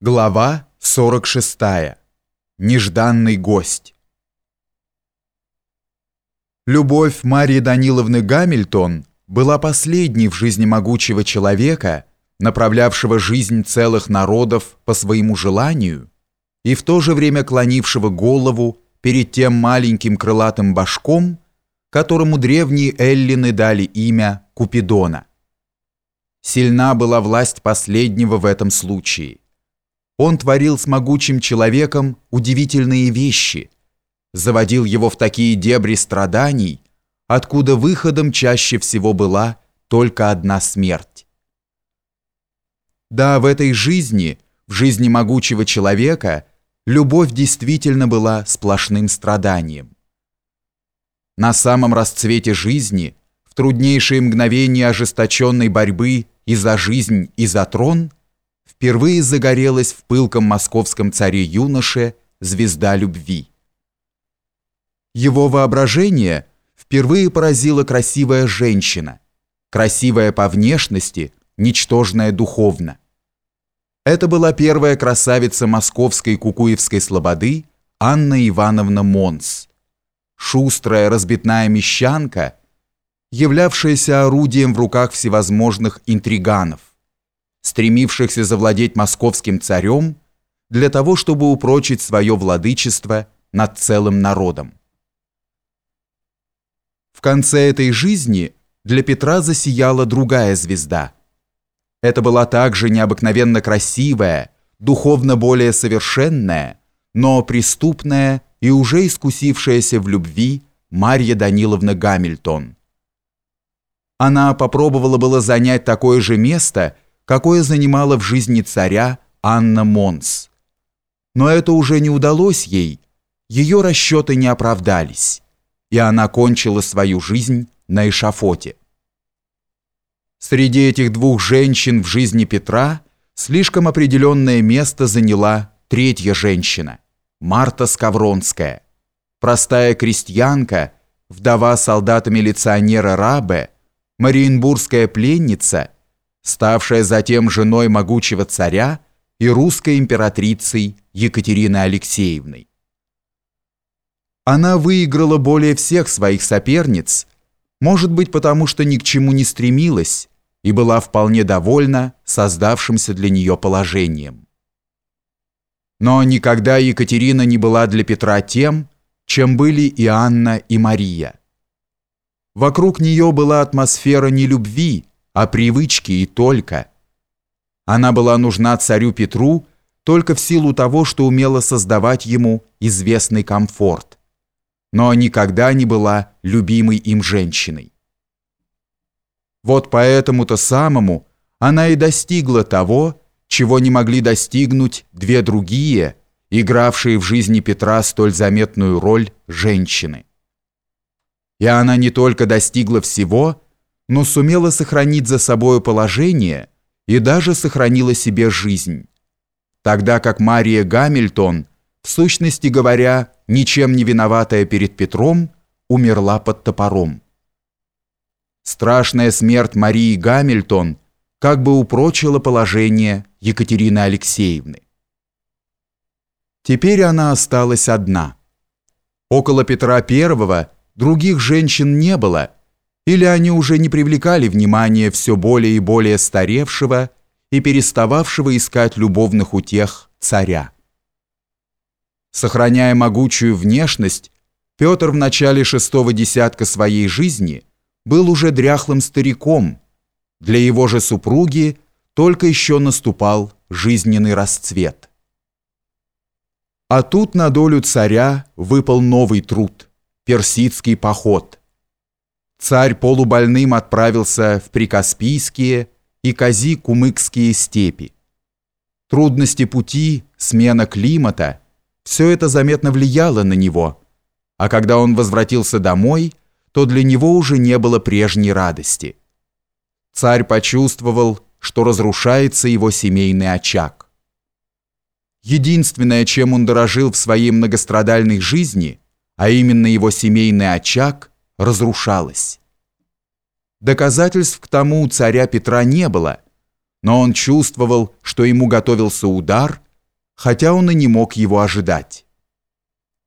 Глава 46. Нежданный гость. Любовь Марии Даниловны Гамильтон была последней в жизни могучего человека, направлявшего жизнь целых народов по своему желанию и в то же время клонившего голову перед тем маленьким крылатым башком, которому древние эллины дали имя Купидона. Сильна была власть последнего в этом случае – он творил с могучим человеком удивительные вещи, заводил его в такие дебри страданий, откуда выходом чаще всего была только одна смерть. Да, в этой жизни, в жизни могучего человека, любовь действительно была сплошным страданием. На самом расцвете жизни, в труднейшие мгновения ожесточенной борьбы и за жизнь, и за трон – впервые загорелась в пылком московском царе-юноше звезда любви. Его воображение впервые поразила красивая женщина, красивая по внешности, ничтожная духовно. Это была первая красавица московской кукуевской слободы Анна Ивановна Монс. Шустрая разбитная мещанка, являвшаяся орудием в руках всевозможных интриганов стремившихся завладеть московским царем для того, чтобы упрочить свое владычество над целым народом. В конце этой жизни для Петра засияла другая звезда. Это была также необыкновенно красивая, духовно более совершенная, но преступная и уже искусившаяся в любви Марья Даниловна Гамильтон. Она попробовала было занять такое же место – какое занимала в жизни царя Анна Монс. Но это уже не удалось ей, ее расчеты не оправдались, и она кончила свою жизнь на эшафоте. Среди этих двух женщин в жизни Петра слишком определенное место заняла третья женщина, Марта Скавронская, простая крестьянка, вдова солдата-милиционера Рабе, мариенбургская пленница – ставшая затем женой могучего царя и русской императрицей Екатерины Алексеевной. Она выиграла более всех своих соперниц, может быть потому, что ни к чему не стремилась и была вполне довольна создавшимся для нее положением. Но никогда Екатерина не была для Петра тем, чем были и Анна, и Мария. Вокруг нее была атмосфера не любви, а привычки и только. Она была нужна царю Петру только в силу того, что умела создавать ему известный комфорт, но никогда не была любимой им женщиной. Вот поэтому-то самому она и достигла того, чего не могли достигнуть две другие, игравшие в жизни Петра столь заметную роль женщины. И она не только достигла всего, но сумела сохранить за собою положение и даже сохранила себе жизнь. Тогда как Мария Гамильтон, в сущности говоря, ничем не виноватая перед Петром, умерла под топором. Страшная смерть Марии Гамильтон как бы упрочила положение Екатерины Алексеевны. Теперь она осталась одна. Около Петра I других женщин не было – или они уже не привлекали внимания все более и более старевшего и перестававшего искать любовных утех царя. Сохраняя могучую внешность, Петр в начале шестого десятка своей жизни был уже дряхлым стариком, для его же супруги только еще наступал жизненный расцвет. А тут на долю царя выпал новый труд – персидский поход – Царь полубольным отправился в Прикаспийские и Кази-Кумыкские степи. Трудности пути, смена климата – все это заметно влияло на него, а когда он возвратился домой, то для него уже не было прежней радости. Царь почувствовал, что разрушается его семейный очаг. Единственное, чем он дорожил в своей многострадальной жизни, а именно его семейный очаг – разрушалась. Доказательств к тому у царя Петра не было, но он чувствовал, что ему готовился удар, хотя он и не мог его ожидать.